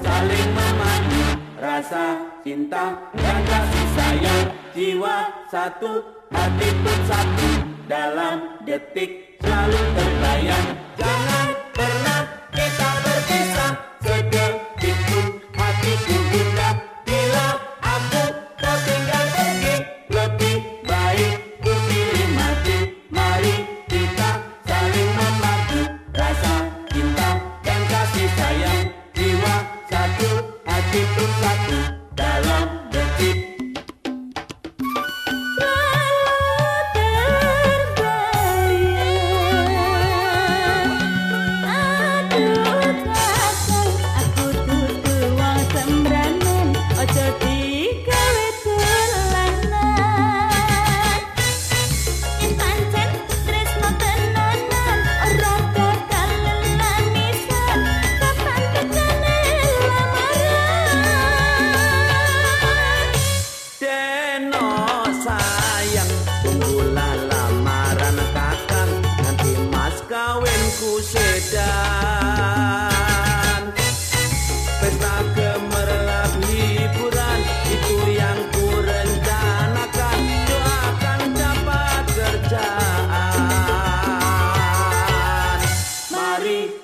saling memadu rasa cinta dan kasih sayang. Jiwa satu hati pun satu. Dalam detik selalu terbayang. Jangan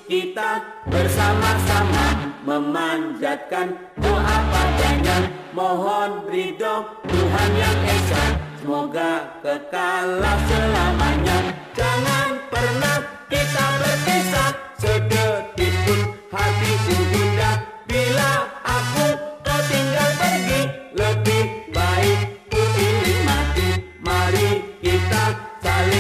kita bersama-sama memanjatkan doa padanya. Mohon ridho Tuhan yang Esa Semoga kekalah selamanya. Jangan pernah kita berpisah Sedetik pun hatiku gundah Bila aku kau tinggal pergi Lebih baik ku mati. Mari kita saling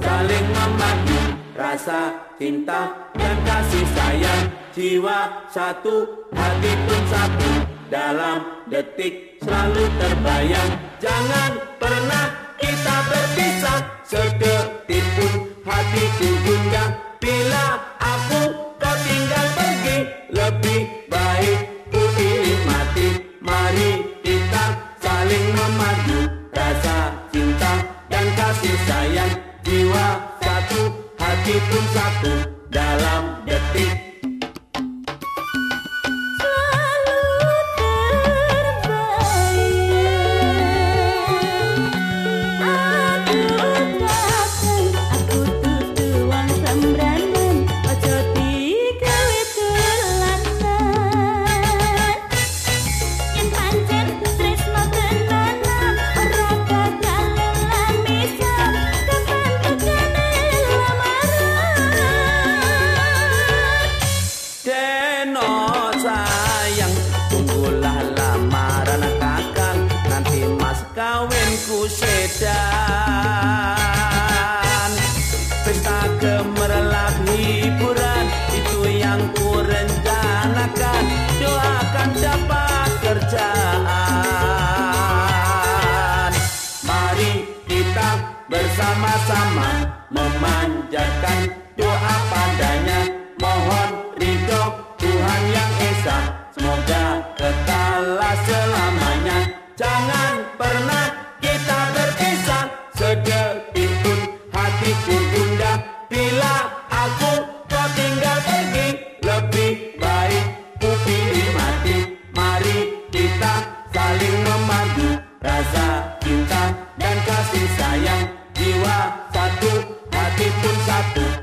saling memadu Rasa cinta dan kasih sayang. Jiwa satu, hati pun satu Dalam detik selalu terbayang. Jangan pernah kita berpisah Sedetik pun hatiku gundah Bila aku kau tinggal pergi Lebih hati pun satu Dalam detik bersama-sama Memanjatkan doa padanya. Mohon ridho Tuhan yang Esa. Semoga kekalah selamanya. Jangan Thank you.